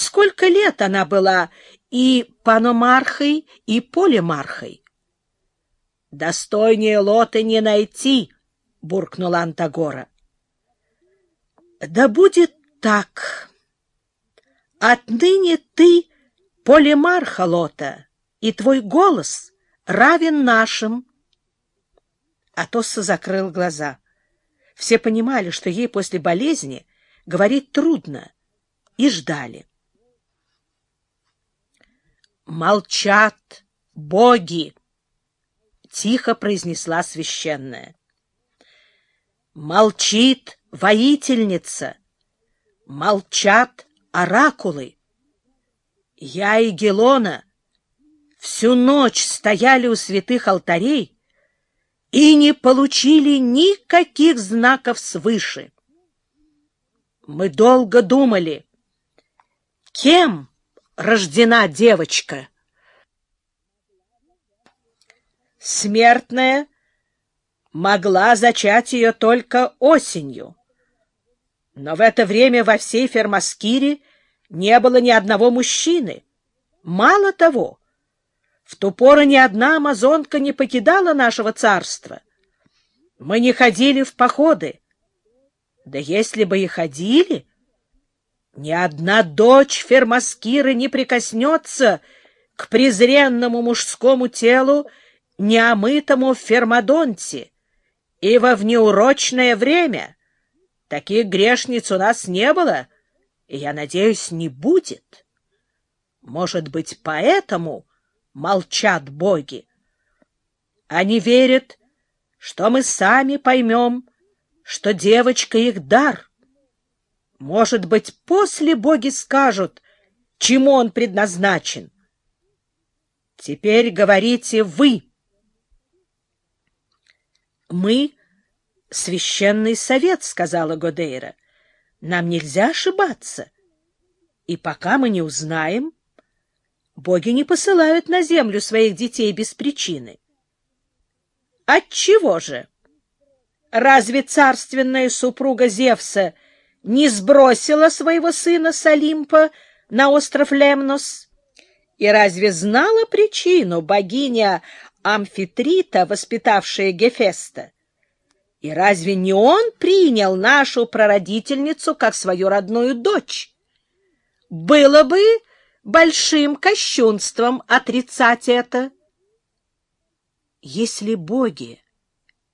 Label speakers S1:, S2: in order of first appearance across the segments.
S1: сколько лет она была и паномархой, и полимархой. — Достойнее лоты не найти, — буркнула Антагора. — Да будет так. Отныне ты полимарха лота, и твой голос равен нашим. Атосса закрыл глаза. Все понимали, что ей после болезни говорить трудно, и ждали. «Молчат боги!» — тихо произнесла священная. «Молчит воительница! Молчат оракулы! Я и Гелона всю ночь стояли у святых алтарей и не получили никаких знаков свыше. Мы долго думали, кем рождена девочка. Смертная могла зачать ее только осенью. Но в это время во всей Фермаскире не было ни одного мужчины. Мало того, в ту пору ни одна амазонка не покидала нашего царства. Мы не ходили в походы. Да если бы и ходили, ни одна дочь Фермаскиры не прикоснется к презренному мужскому телу, неомытому в Фермадонте, и во внеурочное время. Таких грешниц у нас не было, и, я надеюсь, не будет. Может быть, поэтому молчат боги. Они верят, что мы сами поймем, что девочка их дар. Может быть, после боги скажут, чему он предназначен. Теперь говорите вы. Мы — священный совет, — сказала Годейра. Нам нельзя ошибаться. И пока мы не узнаем, Боги не посылают на землю своих детей без причины. Отчего же? Разве царственная супруга Зевса не сбросила своего сына с Олимпа на остров Лемнос? И разве знала причину богиня Амфитрита, воспитавшая Гефеста? И разве не он принял нашу прародительницу как свою родную дочь? Было бы большим кощунством отрицать это. Если боги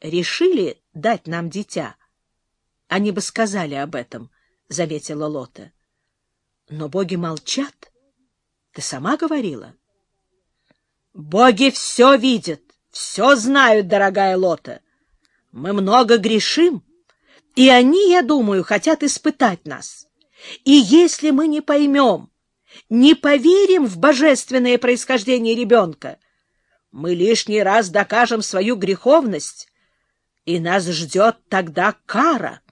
S1: решили дать нам дитя, они бы сказали об этом, — заметила Лота. Но боги молчат. Ты сама говорила. Боги все видят, все знают, дорогая Лота. Мы много грешим, и они, я думаю, хотят испытать нас. И если мы не поймем, не поверим в божественное происхождение ребенка, мы лишний раз докажем свою греховность, и нас ждет тогда кара. —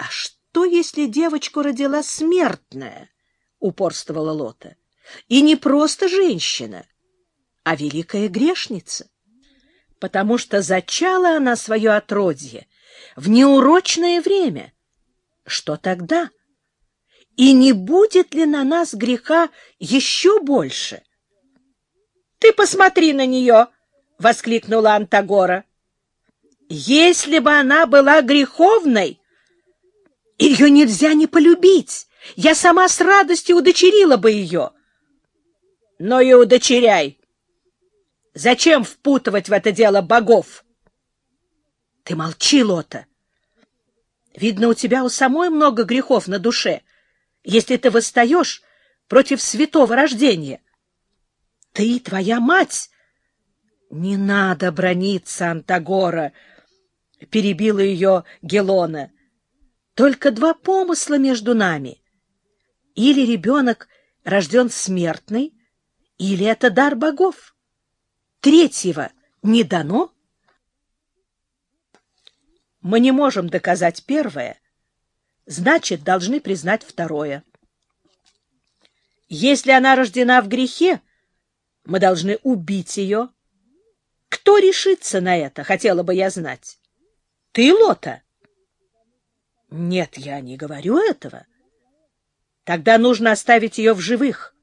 S1: А что, если девочку родила смертная? — упорствовала Лота. — И не просто женщина, а великая грешница, потому что зачала она свое отродье в неурочное время. Что тогда? — и не будет ли на нас греха еще больше? — Ты посмотри на нее! — воскликнула Антагора. — Если бы она была греховной, ее нельзя не полюбить. Я сама с радостью удочерила бы ее. — Но и удочеряй. Зачем впутывать в это дело богов? — Ты молчи, Лота. Видно, у тебя у самой много грехов на душе — если ты восстаешь против святого рождения. Ты и твоя мать... — Не надо брониться, Антагора, — перебила ее Гелона. — Только два помысла между нами. Или ребенок рожден смертный, или это дар богов. Третьего не дано. Мы не можем доказать первое, значит, должны признать второе. Если она рождена в грехе, мы должны убить ее. Кто решится на это, хотела бы я знать. Ты, Лота? Нет, я не говорю этого. Тогда нужно оставить ее в живых.